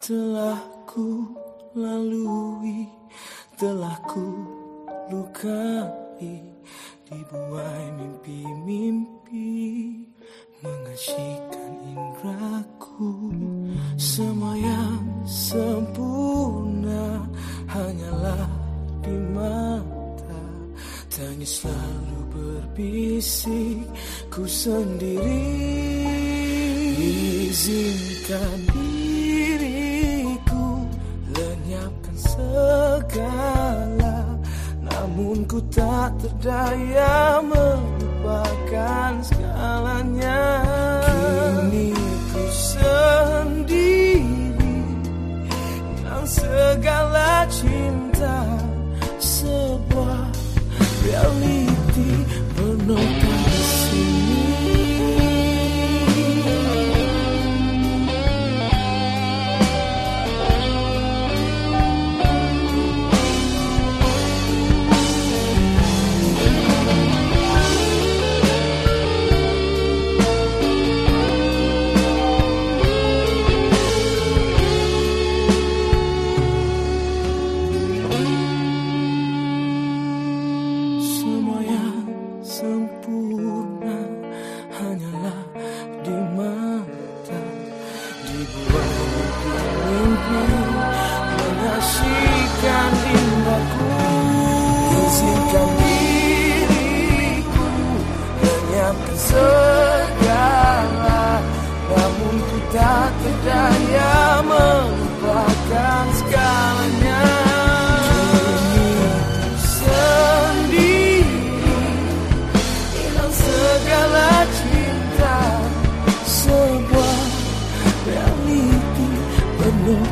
telah ku lalui, telah ku lukai dibuai mimpi-mimpi mengasihkan indraku. Semua yang sempurna hanyalah di mata. Tangis selalu berbisik ku sendiri izinkan diriku tak terdaya melupakan segalanya. Kini ku sendiri Dan segala cinta Sebuah reality penuh segala Namun ku tak terdaya melupakan segalanya. Hilang sebuah reality penuh